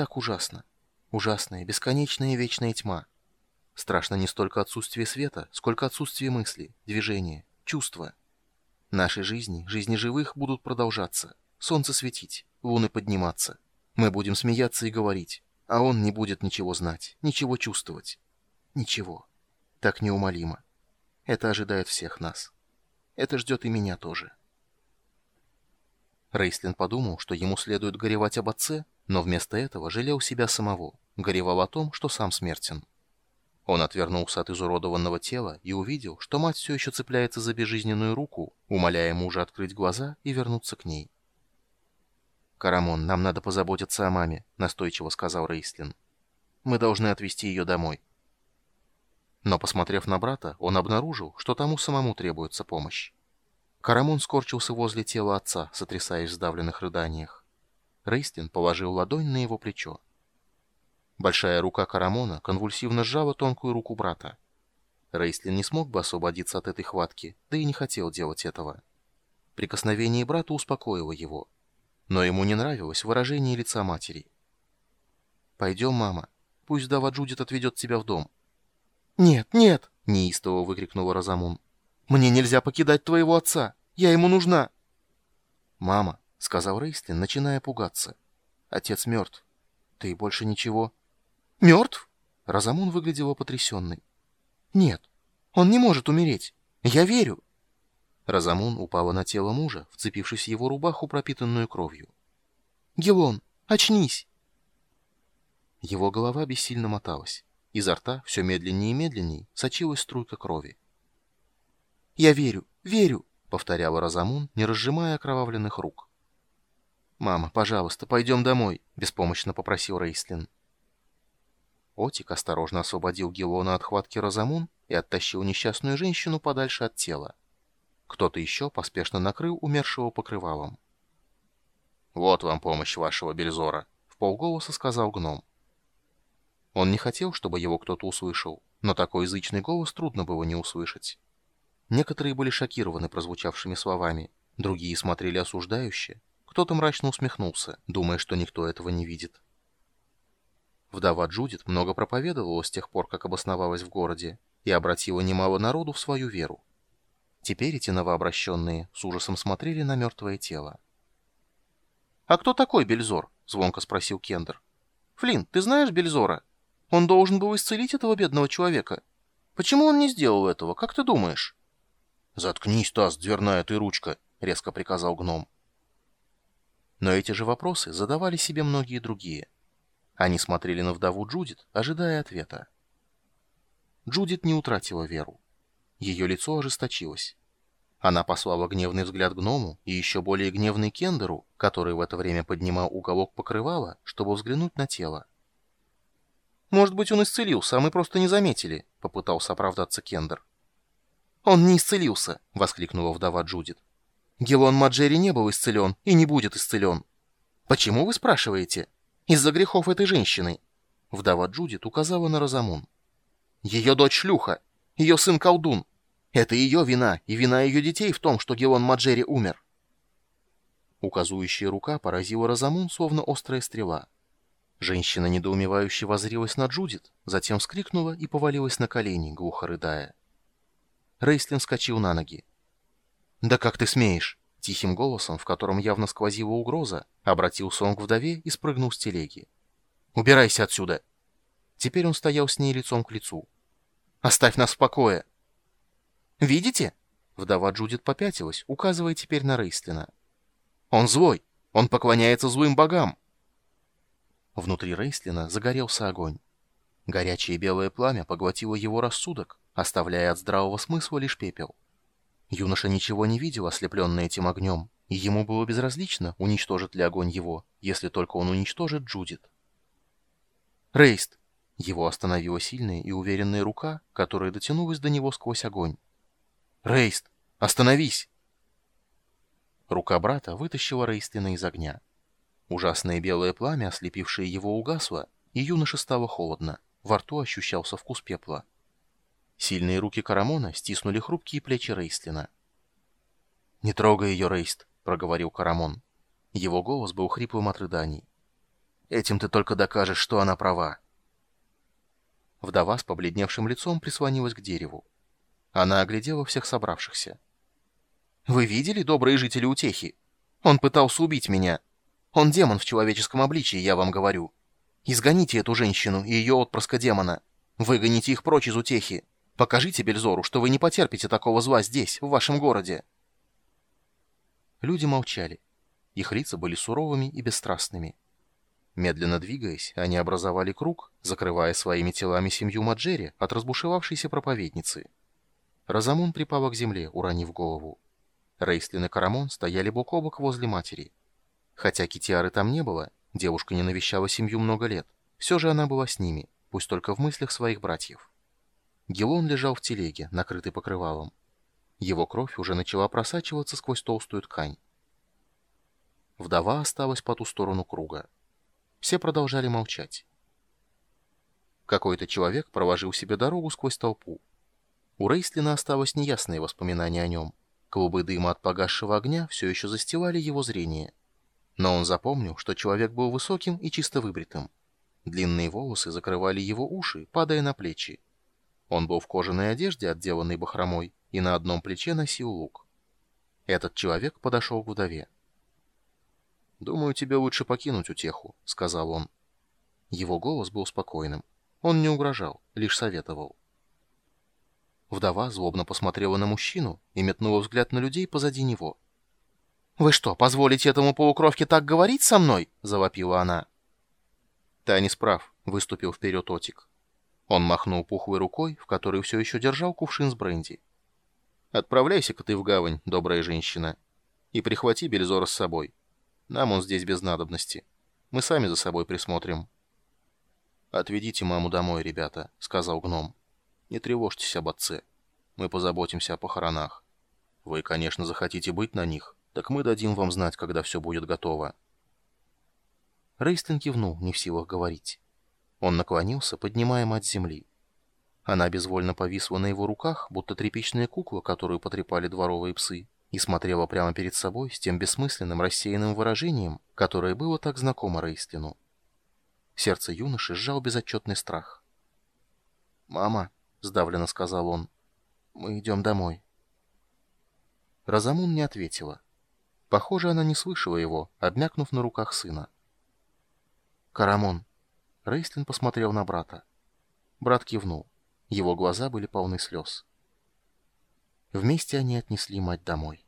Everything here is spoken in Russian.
так ужасно. Ужасная, бесконечная вечная тьма. Страшно не столько отсутствие света, сколько отсутствие мысли, движения, чувства. Наши жизни, жизни живых будут продолжаться. Солнце светить, луны подниматься. Мы будем смеяться и говорить, а он не будет ничего знать, ничего чувствовать. Ничего. Так неумолимо. Это ожидает всех нас. Это ждет и меня тоже. Рейслин подумал, что ему следует горевать об отце, но вместо этого жалел себя самого, горевал о том, что сам смертен. Он отвернулся от изуродованного тела и увидел, что мать все еще цепляется за безжизненную руку, умоляя мужа открыть глаза и вернуться к ней. «Карамон, нам надо позаботиться о маме», — настойчиво сказал Рейслин. «Мы должны отвезти ее домой». Но, посмотрев на брата, он обнаружил, что тому самому требуется помощь. Карамон скорчился возле тела отца, сотрясаясь в сдавленных рыданиях. Рейстин положил ладонь на его плечо. Большая рука Карамона конвульсивно сжала тонкую руку брата. Рейслин не смог бы освободиться от этой хватки, да и не хотел делать этого. Прикосновение брата успокоило его. Но ему не нравилось выражение лица матери. «Пойдем, мама. Пусть Дава Джудит отведет тебя в дом». «Нет, нет!» — неистово выкрикнула Розамун. «Мне нельзя покидать твоего отца. Я ему нужна». «Мама», — сказал Рейстлин, начиная пугаться. «Отец мертв. Ты больше ничего...» «Мертв?» Розамун выглядела потрясенной. «Нет, он не может умереть. Я верю». Розамун упала на тело мужа, вцепившись в его рубаху, пропитанную кровью. «Гелон, очнись!» Его голова бессильно моталась. Изо рта все медленнее и медленнее сочилась струйка крови. «Я верю, верю!» — повторяла Розамун, не разжимая окровавленных рук. «Мама, пожалуйста, пойдем домой», — беспомощно попросил Рейслин. Отик осторожно освободил Гелона от хватки Розамун и оттащил несчастную женщину подальше от тела. Кто-то еще поспешно накрыл умершего покрывалом. «Вот вам помощь вашего Бельзора», — в полголоса сказал гном. Он не хотел, чтобы его кто-то услышал, но такой язычный голос трудно было не услышать. Некоторые были шокированы прозвучавшими словами, другие смотрели осуждающе, кто-то мрачно усмехнулся, думая, что никто этого не видит. Вдова Джудит много проповедовала с тех пор, как обосновалась в городе, и обратила немало народу в свою веру. Теперь эти новообращенные с ужасом смотрели на мертвое тело. «А кто такой Бельзор?» — звонко спросил Кендер. «Флинн, ты знаешь Бельзора? Он должен был исцелить этого бедного человека. Почему он не сделал этого, как ты думаешь?» «Заткнись, Таз, дверная ты ручка!» — резко приказал гном. Но эти же вопросы задавали себе многие другие. Они смотрели на вдову Джудит, ожидая ответа. Джудит не утратила веру. Ее лицо ожесточилось. Она послала гневный взгляд гному и еще более гневный Кендеру, который в это время поднимал уголок покрывала, чтобы взглянуть на тело. «Может быть, он исцелился, а мы просто не заметили», — попытался оправдаться Кендер. «Он не исцелился», — воскликнула вдова Джудит. «Гелон Маджери не был исцелен и не будет исцелен». «Почему вы спрашиваете?» «Из-за грехов этой женщины». Вдова Джудит указала на Розамун. «Ее дочь шлюха, ее сын колдун. Это ее вина, и вина ее детей в том, что Геон Маджери умер. Указующая рука поразила Розамун, словно острая стрела. Женщина недоумевающе возрилась на Джудит, затем вскрикнула и повалилась на колени, глухо рыдая. Рейслин скачил на ноги. «Да как ты смеешь?» Тихим голосом, в котором явно сквозила угроза, обратился он к вдове и спрыгнул с телеги. «Убирайся отсюда!» Теперь он стоял с ней лицом к лицу. «Оставь нас в покое!» «Видите?» Вдова Джудит попятилась, указывая теперь на Рейстлина. «Он злой! Он поклоняется злым богам!» Внутри Рейстлина загорелся огонь. Горячее белое пламя поглотило его рассудок, оставляя от здравого смысла лишь пепел. Юноша ничего не видел, ослепленный этим огнем, и ему было безразлично, уничтожит ли огонь его, если только он уничтожит Джудит. «Рейст!» Его остановила сильная и уверенная рука, которая дотянулась до него сквозь огонь. «Рейст, остановись!» Рука брата вытащила Рейстлина из огня. Ужасное белое пламя, ослепившее его, угасло, и юноше стало холодно. Во рту ощущался вкус пепла. Сильные руки Карамона стиснули хрупкие плечи Рейстлина. «Не трогай ее, Рейст», — проговорил Карамон. Его голос был хриплым от рыданий. Этим ты только докажешь, что она права». Вдова с побледневшим лицом прислонилась к дереву. Она оглядела всех собравшихся. «Вы видели, добрые жители Утехи? Он пытался убить меня. Он демон в человеческом обличии, я вам говорю. Изгоните эту женщину и ее отпрыска демона. Выгоните их прочь из Утехи. Покажите Бельзору, что вы не потерпите такого зла здесь, в вашем городе». Люди молчали. Их лица были суровыми и бесстрастными. Медленно двигаясь, они образовали круг, закрывая своими телами семью Маджери от разбушевавшейся проповедницы. Розамун припала к земле, уронив голову. Рейслин и Карамон стояли бок о бок возле матери. Хотя Китиары там не было, девушка не навещала семью много лет, все же она была с ними, пусть только в мыслях своих братьев. Гелон лежал в телеге, накрытый покрывалом. Его кровь уже начала просачиваться сквозь толстую ткань. Вдова осталась по ту сторону круга. Все продолжали молчать. Какой-то человек проложил себе дорогу сквозь толпу. У Рейслина осталось неясное воспоминание о нем. Клубы дыма от погасшего огня все еще застилали его зрение. Но он запомнил, что человек был высоким и чисто выбритым. Длинные волосы закрывали его уши, падая на плечи. Он был в кожаной одежде, отделанной бахромой, и на одном плече носил лук. Этот человек подошел к вдове. «Думаю, тебе лучше покинуть утеху», — сказал он. Его голос был спокойным. Он не угрожал, лишь советовал. Вдова злобно посмотрела на мужчину и метнула взгляд на людей позади него. «Вы что, позволите этому полукровке так говорить со мной?» — завопила она. «Танис прав», — выступил вперед Отик. Он махнул пухлой рукой, в которой все еще держал кувшин с бренди. «Отправляйся-ка ты в гавань, добрая женщина, и прихвати Бельзора с собой. Нам он здесь без надобности. Мы сами за собой присмотрим». «Отведите маму домой, ребята», — сказал гном. «Не тревожьтесь об отце. Мы позаботимся о похоронах. Вы, конечно, захотите быть на них, так мы дадим вам знать, когда все будет готово». Рейстлин кивнул, не в силах говорить. Он наклонился, поднимая мать земли. Она безвольно повисла на его руках, будто тряпичная кукла, которую потрепали дворовые псы и смотрела прямо перед собой с тем бессмысленным рассеянным выражением, которое было так знакомо Рейстлину. Сердце юноши сжал безотчетный страх. «Мама», — сдавленно сказал он, — «мы идем домой». Розамун не ответила. Похоже, она не слышала его, обмякнув на руках сына. «Карамон». Рейстлин посмотрел на брата. Брат кивнул. Его глаза были полны слез. Вместе они отнесли мать домой.